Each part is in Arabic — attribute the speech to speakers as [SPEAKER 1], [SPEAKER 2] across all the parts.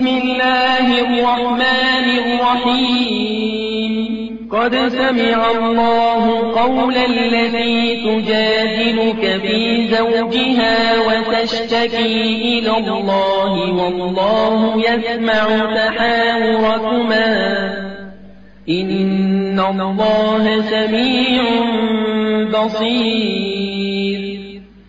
[SPEAKER 1] بسم الله الرحمن الرحيم قد سمع الله قول الذي تجادلك في زوجها وتشتكي إلى الله والله يسمع تحاوركما إن الله سميع بصير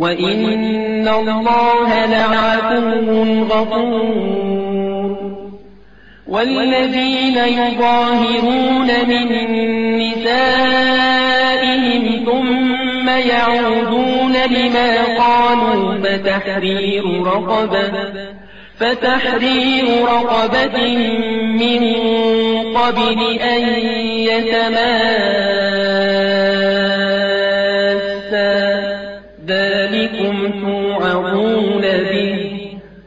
[SPEAKER 1] وإن الله لعفو غفور والذين يظاهرون من نسائهم ثم يعودون لما قالوا فتحرير رقبة فتحرير رقبة من قبل أن يتماس لكم توعظون به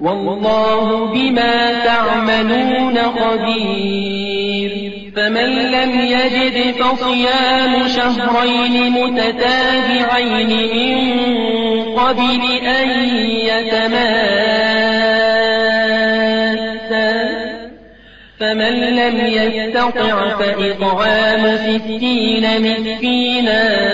[SPEAKER 1] والله بما تعملون قدير فمن لم يجد فصيام شهرين متتابعين من قبل أن يتماسا فمن لم يستطع فإطعام ستين مسكينا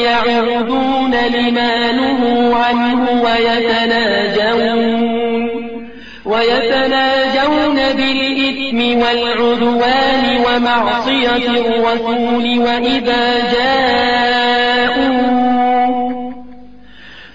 [SPEAKER 1] ويعودون لما نهوا عنه ويتناجون ويتناجون بالإثم والعدوان ومعصية الرسول وإذا جاءوا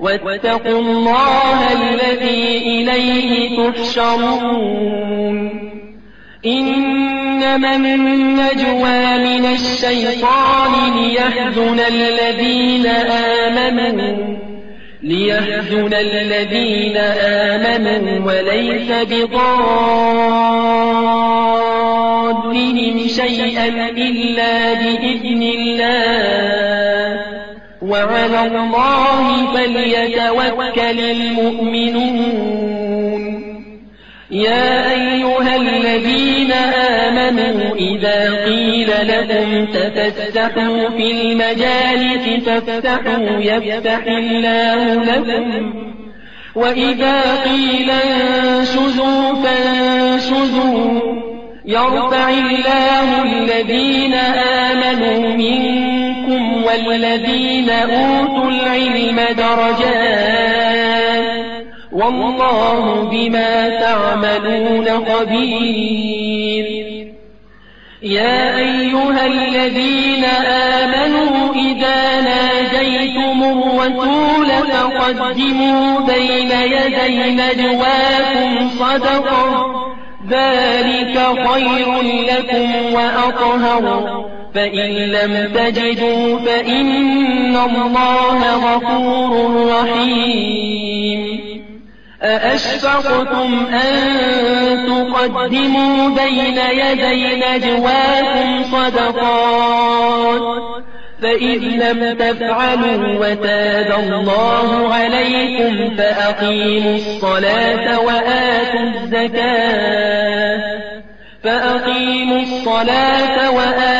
[SPEAKER 1] واتقوا الله الذي إليه تحشرون إنما النجوى من الشيطان ليحزن الذين آمنوا ليحزن الذين آمنوا وليس بضادهم شيئا إلا بإذن الله وعلى الله فليتوكل المؤمنون
[SPEAKER 2] يا أيها الذين آمنوا
[SPEAKER 1] إذا قيل لكم تفتحوا في المجالس فافتحوا يفتح الله لكم وإذا قيل انشزوا فانشزوا يرفع الله الذين آمنوا منكم والذين أوتوا العلم درجات والله بما تعملون خبير يا أيها الذين آمنوا إذا ناجيتم الرسول فقدموا بين يدي نجواكم صدقا ذلك خير لكم وأطهر فإن لم تجدوا فإن الله غفور رحيم أأشفقتم أن تقدموا بين يدي نجواكم صدقات فإذ لم تفعلوا وتاب الله عليكم فأقيموا الصلاة وآتوا الزكاة فأقيموا الصلاة وآتوا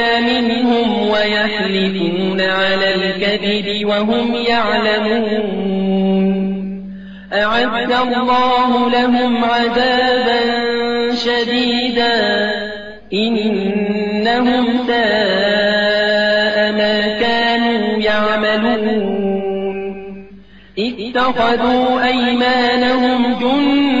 [SPEAKER 1] يحلفون على الكذب وهم يعلمون أعد الله لهم عذابا شديدا إنهم ساء ما كانوا يعملون اتخذوا أيمانهم جنة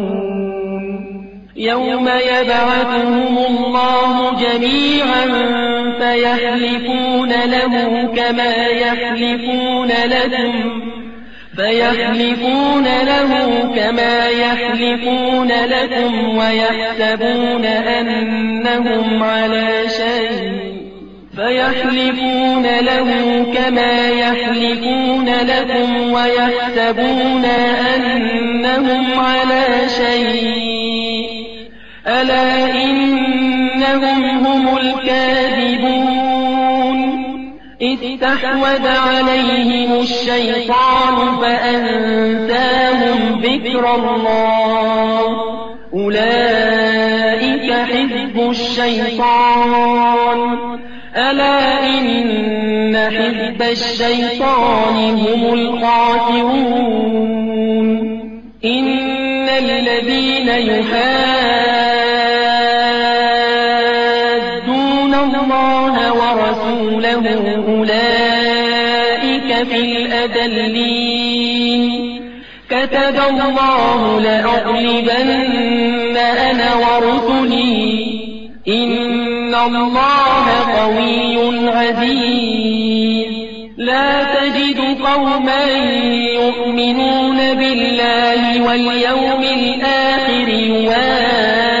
[SPEAKER 1] يوم يبعثهم الله جميعا فيحلفون له كما يحلفون لكم فيحلفون له كما يحلفون لكم ويحسبون أنهم على شيء فيحلفون له كما يحلفون لكم ويحسبون أنهم على شيء ألا إنهم هم الكاذبون استحوذ عليهم الشيطان فأنساهم ذكر الله أولئك حزب الشيطان ألا إن حزب الشيطان هم القاتلون إن الذين يحاربون لهم أولئك في الأذلين كتب الله لأغلبن أنا ورسلي إن الله قوي عزيز لا تجد قوما يؤمنون بالله واليوم الآخر يوان